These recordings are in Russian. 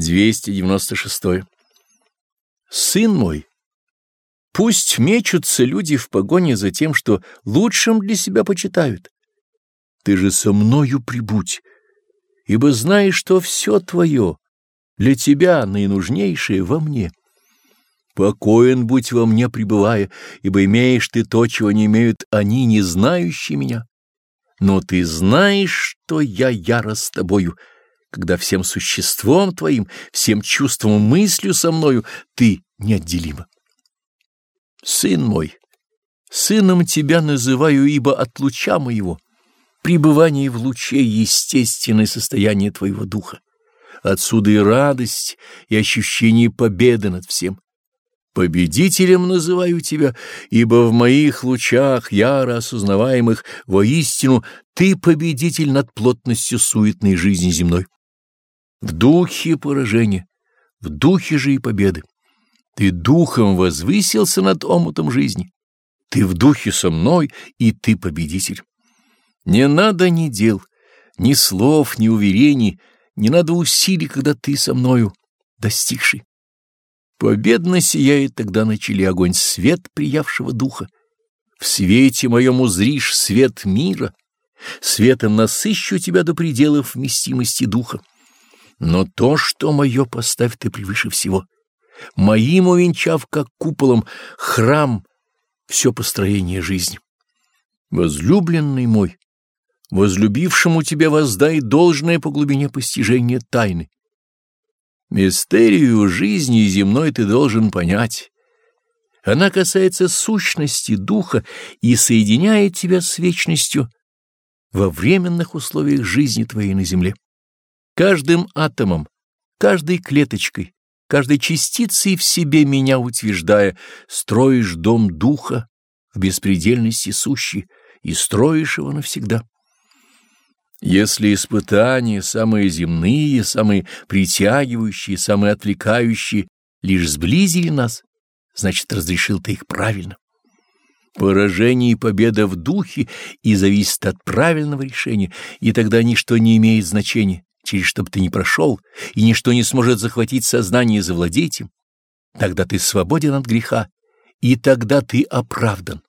296. Сын мой, пусть мечутся люди в погоне за тем, что лучшим для себя почитают. Ты же со мною прибудь, ибо знаешь, что все твое, для тебя наинужнейшее во мне. Покоен будь во мне пребывая, ибо имеешь ты то, чего не имеют они, не знающие меня. Но ты знаешь, что я яро с тобою, когда всем существом твоим, всем чувством и мыслью со мною ты неотделима. Сын мой, сыном тебя называю, ибо от луча моего, пребывание в луче — естественное состояние твоего духа. Отсюда и радость, и ощущение победы над всем. Победителем называю тебя, ибо в моих лучах, яро осознаваемых, воистину ты победитель над плотностью суетной жизни земной. В духе поражения, в духе же и победы. Ты духом возвысился над омутом жизни. Ты в духе со мной, и ты победитель. Не надо ни дел, ни слов, ни уверений, не надо усилий, когда ты со мною достигший. Победно сияет тогда на челе огонь свет приявшего духа. В свете моем узришь свет мира, светом насыщу тебя до пределов вместимости духа. Но то, что мое, поставь ты превыше всего. Моим увенчав, как куполом, храм, все построение жизни. Возлюбленный мой, возлюбившему тебя воздай должное по глубине постижения тайны. Мистерию жизни земной ты должен понять. Она касается сущности духа и соединяет тебя с вечностью во временных условиях жизни твоей на земле. Каждым атомом, каждой клеточкой, каждой частицей в себе меня утверждая, строишь дом духа в беспредельности сущий и строишь его навсегда. Если испытания, самые земные, самые притягивающие, самые отвлекающие, лишь сблизили нас, значит, разрешил ты их правильно. Поражение и победа в духе и зависит от правильного решения, и тогда ничто не имеет значения через что бы ты ни прошел, и ничто не сможет захватить сознание и завладеть им, тогда ты свободен от греха, и тогда ты оправдан.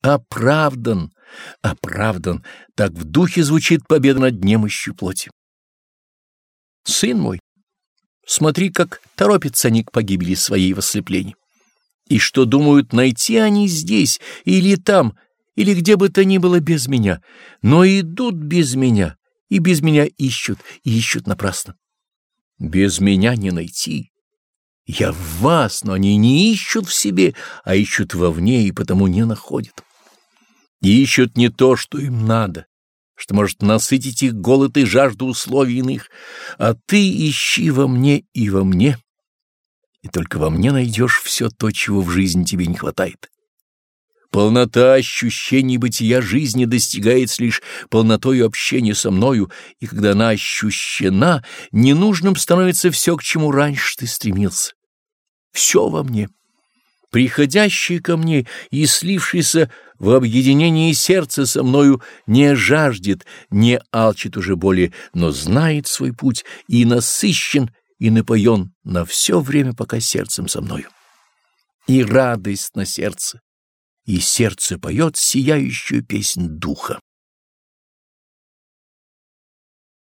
Оправдан, оправдан, так в духе звучит победа над немощью плоти. Сын мой, смотри, как торопятся они к погибели своей в ослеплении. И что думают найти они здесь или там, или где бы то ни было без меня, но идут без меня, и без меня ищут, и ищут напрасно. Без меня не найти. Я в вас, но они не ищут в себе, а ищут вовне и потому не находят. И ищут не то, что им надо, что может насытить их голод и жажду условий иных, а ты ищи во мне и во мне, и только во мне найдешь все то, чего в жизни тебе не хватает. Полнота ощущений бытия жизни достигается лишь полнотой общения со мною, и когда она ощущена, ненужным становится все, к чему раньше ты стремился. Все во мне. Приходящий ко мне и слившийся в объединении сердца со мною не жаждет, не алчит уже более, но знает свой путь и насыщен, и напоен на все время, пока сердцем со мною. И радость на сердце, и сердце поет сияющую песнь духа.